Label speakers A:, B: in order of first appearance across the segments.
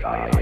A: Aye.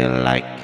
A: Feel like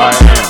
A: I
B: am.